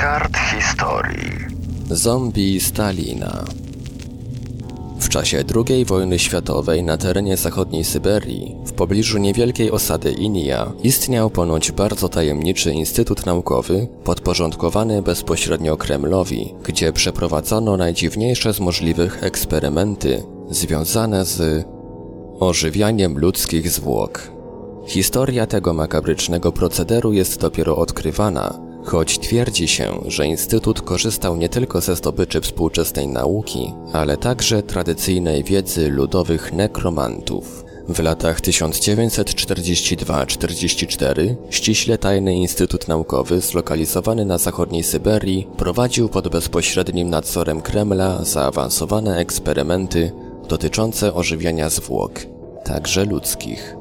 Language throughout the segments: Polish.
kart historii. Zombie Stalina W czasie II wojny światowej na terenie zachodniej Syberii, w pobliżu niewielkiej osady Inia, istniał ponoć bardzo tajemniczy instytut naukowy podporządkowany bezpośrednio Kremlowi, gdzie przeprowadzono najdziwniejsze z możliwych eksperymenty związane z ożywianiem ludzkich zwłok. Historia tego makabrycznego procederu jest dopiero odkrywana, choć twierdzi się, że Instytut korzystał nie tylko ze zdobyczy współczesnej nauki, ale także tradycyjnej wiedzy ludowych nekromantów. W latach 1942-44 ściśle tajny Instytut Naukowy zlokalizowany na zachodniej Syberii prowadził pod bezpośrednim nadzorem Kremla zaawansowane eksperymenty dotyczące ożywiania zwłok, także ludzkich.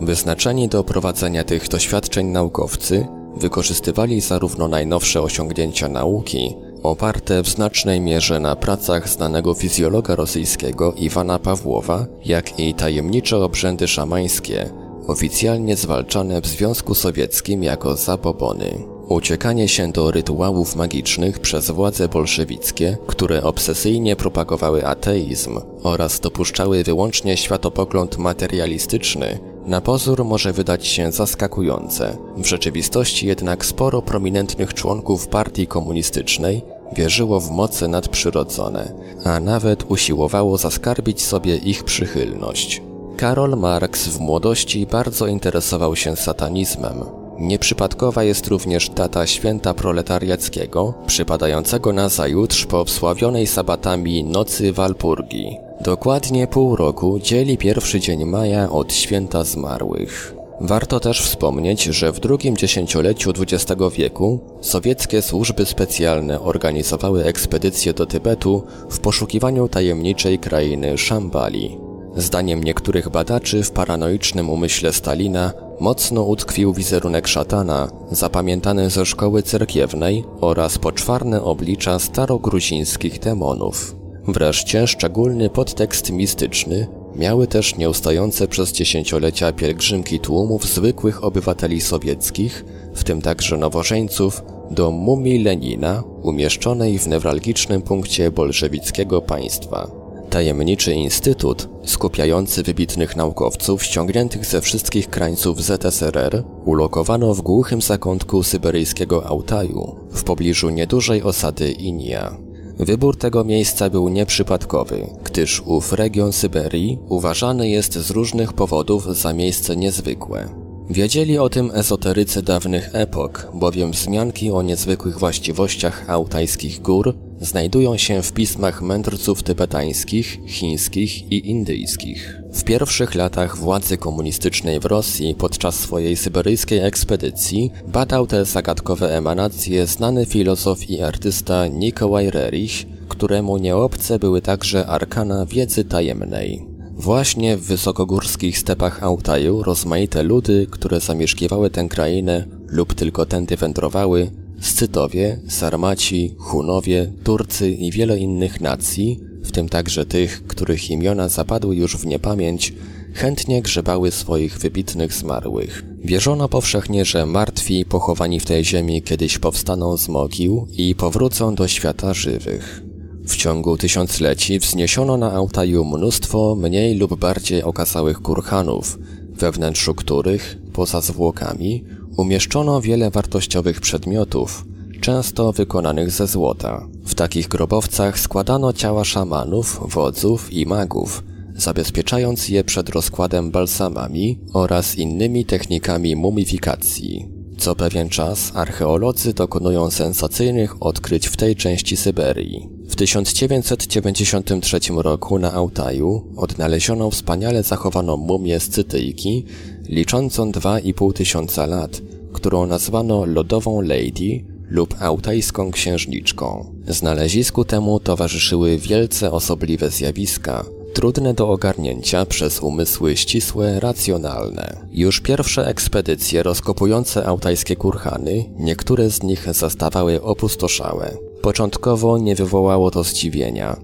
Wyznaczeni do prowadzenia tych doświadczeń naukowcy wykorzystywali zarówno najnowsze osiągnięcia nauki, oparte w znacznej mierze na pracach znanego fizjologa rosyjskiego Iwana Pawłowa, jak i tajemnicze obrzędy szamańskie, oficjalnie zwalczane w Związku Sowieckim jako zabobony. Uciekanie się do rytuałów magicznych przez władze bolszewickie, które obsesyjnie propagowały ateizm oraz dopuszczały wyłącznie światopogląd materialistyczny, na pozór może wydać się zaskakujące. W rzeczywistości jednak sporo prominentnych członków partii komunistycznej wierzyło w moce nadprzyrodzone, a nawet usiłowało zaskarbić sobie ich przychylność. Karol Marx w młodości bardzo interesował się satanizmem. Nieprzypadkowa jest również data święta proletariackiego, przypadającego na zajutrz po wsławionej sabatami Nocy Walpurgi. Dokładnie pół roku dzieli pierwszy dzień maja od święta zmarłych. Warto też wspomnieć, że w drugim dziesięcioleciu XX wieku sowieckie służby specjalne organizowały ekspedycje do Tybetu w poszukiwaniu tajemniczej krainy Szambali. Zdaniem niektórych badaczy w paranoicznym umyśle Stalina mocno utkwił wizerunek szatana, zapamiętany ze szkoły cerkiewnej oraz poczwarne oblicza starogruzińskich demonów. Wreszcie szczególny podtekst mistyczny miały też nieustające przez dziesięciolecia pielgrzymki tłumów zwykłych obywateli sowieckich, w tym także nowożeńców, do mumii Lenina, umieszczonej w newralgicznym punkcie bolszewickiego państwa. Tajemniczy instytut, skupiający wybitnych naukowców ściągniętych ze wszystkich krańców ZSRR, ulokowano w głuchym zakątku syberyjskiego Altaju, w pobliżu niedużej osady Inia. Wybór tego miejsca był nieprzypadkowy, gdyż ów region Syberii uważany jest z różnych powodów za miejsce niezwykłe. Wiedzieli o tym ezoterycy dawnych epok, bowiem wzmianki o niezwykłych właściwościach altajskich gór znajdują się w pismach mędrców tybetańskich, chińskich i indyjskich. W pierwszych latach władzy komunistycznej w Rosji podczas swojej syberyjskiej ekspedycji badał te zagadkowe emanacje znany filozof i artysta Nikolaj Rerich, któremu nieobce były także arkana wiedzy tajemnej. Właśnie w wysokogórskich stepach Altaju rozmaite ludy, które zamieszkiwały tę krainę lub tylko tędy wędrowały, Scytowie, Sarmaci, Hunowie, Turcy i wiele innych nacji, w tym także tych, których imiona zapadły już w niepamięć, chętnie grzebały swoich wybitnych zmarłych. Wierzono powszechnie, że martwi pochowani w tej ziemi kiedyś powstaną z mogił i powrócą do świata żywych. W ciągu tysiącleci wzniesiono na Altaju mnóstwo mniej lub bardziej okazałych kurhanów, we wnętrzu których, poza zwłokami, umieszczono wiele wartościowych przedmiotów, często wykonanych ze złota. W takich grobowcach składano ciała szamanów, wodzów i magów, zabezpieczając je przed rozkładem balsamami oraz innymi technikami mumifikacji. Co pewien czas archeolodzy dokonują sensacyjnych odkryć w tej części Syberii. W 1993 roku na Altaju odnaleziono wspaniale zachowaną mumię Scytyjki, liczącą 2,5 tysiąca lat, którą nazwano Lodową Lady lub Altajską Księżniczką. Znalezisku temu towarzyszyły wielce osobliwe zjawiska, trudne do ogarnięcia przez umysły ścisłe, racjonalne. Już pierwsze ekspedycje rozkopujące altajskie kurhany, niektóre z nich zastawały opustoszałe. Początkowo nie wywołało to zdziwienia.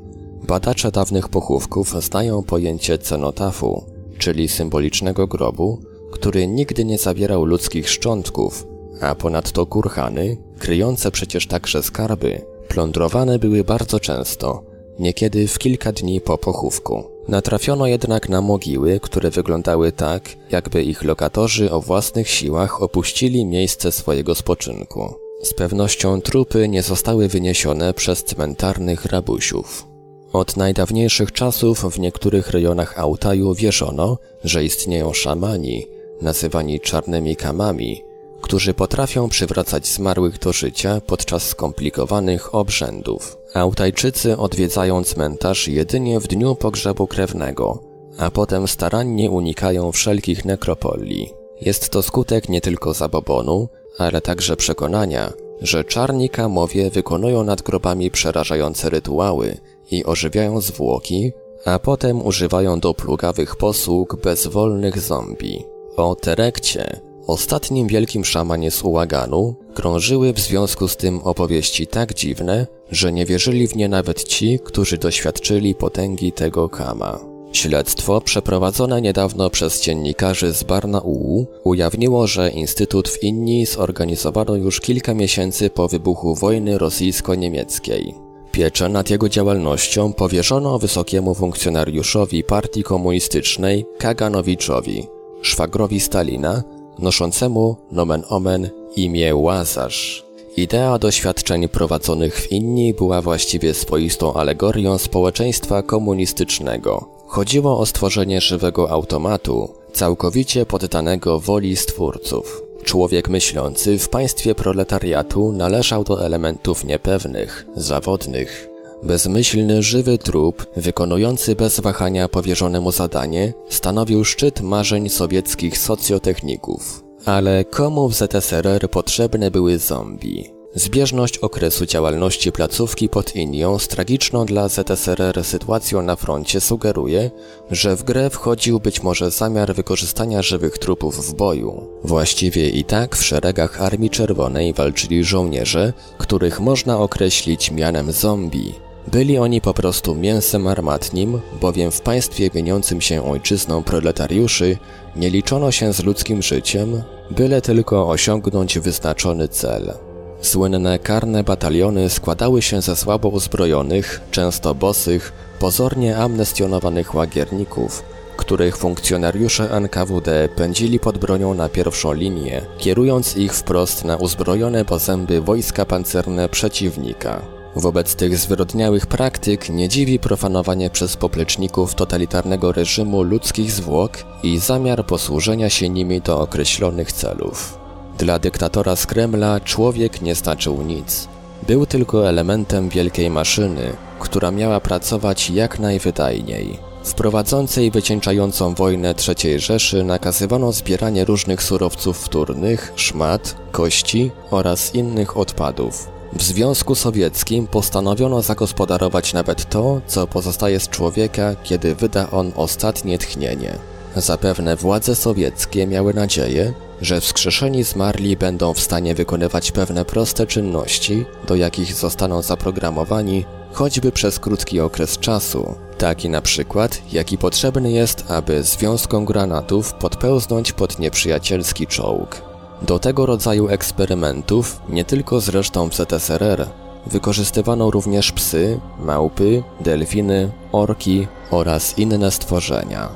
Badacze dawnych pochówków znają pojęcie cenotafu, czyli symbolicznego grobu, który nigdy nie zawierał ludzkich szczątków, a ponadto kurhany, kryjące przecież także skarby, plądrowane były bardzo często, niekiedy w kilka dni po pochówku. Natrafiono jednak na mogiły, które wyglądały tak, jakby ich lokatorzy o własnych siłach opuścili miejsce swojego spoczynku. Z pewnością trupy nie zostały wyniesione przez cmentarnych rabusiów. Od najdawniejszych czasów w niektórych rejonach Altaju wierzono, że istnieją szamani, nazywani czarnymi kamami, którzy potrafią przywracać zmarłych do życia podczas skomplikowanych obrzędów. Autajczycy odwiedzają cmentarz jedynie w dniu pogrzebu krewnego, a potem starannie unikają wszelkich nekropolii. Jest to skutek nie tylko zabobonu, ale także przekonania, że czarni kamowie wykonują nad grobami przerażające rytuały i ożywiają zwłoki, a potem używają do plugawych posług bezwolnych zombie. O Terekcie, ostatnim wielkim szamanie z Ułaganu, krążyły w związku z tym opowieści tak dziwne, że nie wierzyli w nie nawet ci, którzy doświadczyli potęgi tego kama. Śledztwo przeprowadzone niedawno przez dziennikarzy z Barnaulu ujawniło, że Instytut w Inni zorganizowano już kilka miesięcy po wybuchu wojny rosyjsko-niemieckiej. Pieczę nad jego działalnością powierzono wysokiemu funkcjonariuszowi partii komunistycznej Kaganowiczowi, szwagrowi Stalina, noszącemu nomen omen imię Łazarz. Idea doświadczeń prowadzonych w inni była właściwie swoistą alegorią społeczeństwa komunistycznego. Chodziło o stworzenie żywego automatu, całkowicie poddanego woli stwórców. Człowiek myślący w państwie proletariatu należał do elementów niepewnych, zawodnych. Bezmyślny, żywy trup, wykonujący bez wahania powierzone mu zadanie, stanowił szczyt marzeń sowieckich socjotechników. Ale komu w ZSRR potrzebne były zombie? Zbieżność okresu działalności placówki pod Indią z tragiczną dla ZSRR sytuacją na froncie sugeruje, że w grę wchodził być może zamiar wykorzystania żywych trupów w boju. Właściwie i tak w szeregach Armii Czerwonej walczyli żołnierze, których można określić mianem zombie. Byli oni po prostu mięsem armatnim, bowiem w państwie mieniącym się ojczyzną proletariuszy nie liczono się z ludzkim życiem, byle tylko osiągnąć wyznaczony cel. Słynne karne bataliony składały się ze słabo uzbrojonych, często bosych, pozornie amnestionowanych łagierników, których funkcjonariusze NKWD pędzili pod bronią na pierwszą linię, kierując ich wprost na uzbrojone po zęby wojska pancerne przeciwnika. Wobec tych zwyrodniałych praktyk nie dziwi profanowanie przez popleczników totalitarnego reżimu ludzkich zwłok i zamiar posłużenia się nimi do określonych celów. Dla dyktatora z Kremla człowiek nie znaczył nic. Był tylko elementem wielkiej maszyny, która miała pracować jak najwydajniej. W prowadzącej wycieńczającą wojnę III Rzeszy nakazywano zbieranie różnych surowców wtórnych, szmat, kości oraz innych odpadów. W Związku Sowieckim postanowiono zagospodarować nawet to, co pozostaje z człowieka, kiedy wyda on ostatnie tchnienie. Zapewne władze sowieckie miały nadzieję, że wskrzeszeni zmarli będą w stanie wykonywać pewne proste czynności, do jakich zostaną zaprogramowani, choćby przez krótki okres czasu, taki na przykład, jaki potrzebny jest, aby związką granatów podpełznąć pod nieprzyjacielski czołg. Do tego rodzaju eksperymentów, nie tylko zresztą w ZSRR, wykorzystywano również psy, małpy, delfiny, orki oraz inne stworzenia.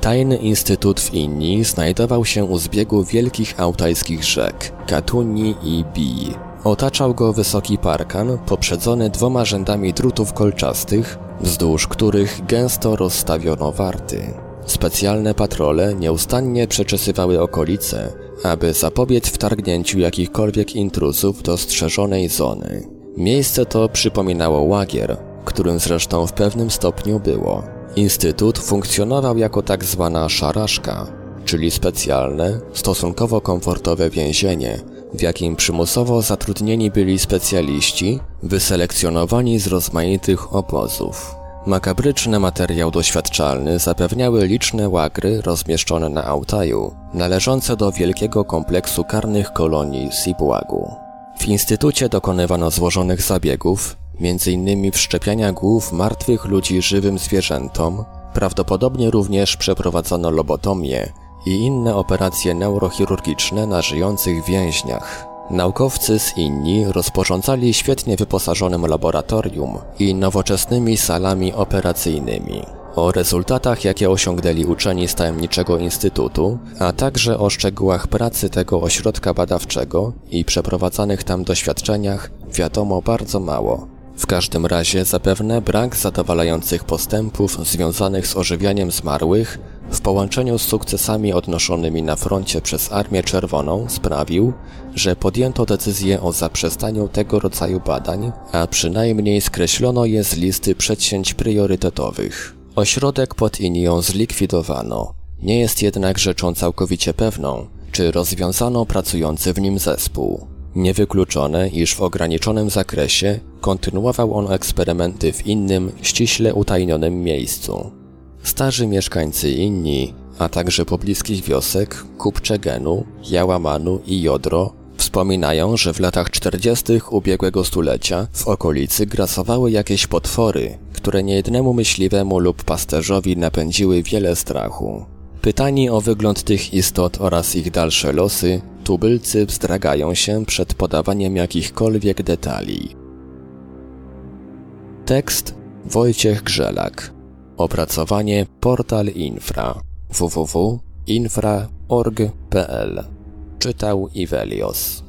Tajny instytut w Inni znajdował się u zbiegu wielkich autajskich rzek, Katuni i Bii. Otaczał go wysoki parkan, poprzedzony dwoma rzędami drutów kolczastych, wzdłuż których gęsto rozstawiono warty. Specjalne patrole nieustannie przeczesywały okolice, aby zapobiec wtargnięciu jakichkolwiek intruzów do strzeżonej zony. Miejsce to przypominało łagier, którym zresztą w pewnym stopniu było. Instytut funkcjonował jako tak zwana szaraszka, czyli specjalne, stosunkowo komfortowe więzienie, w jakim przymusowo zatrudnieni byli specjaliści wyselekcjonowani z rozmaitych obozów. Makabryczny materiał doświadczalny zapewniały liczne łagry rozmieszczone na Altaju, należące do wielkiego kompleksu karnych kolonii Sibłagu. W instytucie dokonywano złożonych zabiegów, m.in. wszczepiania głów martwych ludzi żywym zwierzętom, prawdopodobnie również przeprowadzono lobotomię i inne operacje neurochirurgiczne na żyjących więźniach. Naukowcy z inni rozporządzali świetnie wyposażonym laboratorium i nowoczesnymi salami operacyjnymi. O rezultatach, jakie osiągnęli uczeni z tajemniczego instytutu, a także o szczegółach pracy tego ośrodka badawczego i przeprowadzanych tam doświadczeniach wiadomo bardzo mało. W każdym razie zapewne brak zadowalających postępów związanych z ożywianiem zmarłych w połączeniu z sukcesami odnoszonymi na froncie przez Armię Czerwoną sprawił, że podjęto decyzję o zaprzestaniu tego rodzaju badań, a przynajmniej skreślono je z listy przedsięć priorytetowych. Ośrodek pod Inią zlikwidowano. Nie jest jednak rzeczą całkowicie pewną, czy rozwiązano pracujący w nim zespół. Niewykluczone, iż w ograniczonym zakresie kontynuował on eksperymenty w innym, ściśle utajnionym miejscu. Starzy mieszkańcy inni, a także pobliskich wiosek Kupczegenu, Jałamanu i Jodro wspominają, że w latach 40. ubiegłego stulecia w okolicy grasowały jakieś potwory, które niejednemu myśliwemu lub pasterzowi napędziły wiele strachu. Pytani o wygląd tych istot oraz ich dalsze losy, tubylcy wzdragają się przed podawaniem jakichkolwiek detali. Tekst Wojciech Grzelak Opracowanie Portal Infra. www.infra.org.pl Czytał Ivelios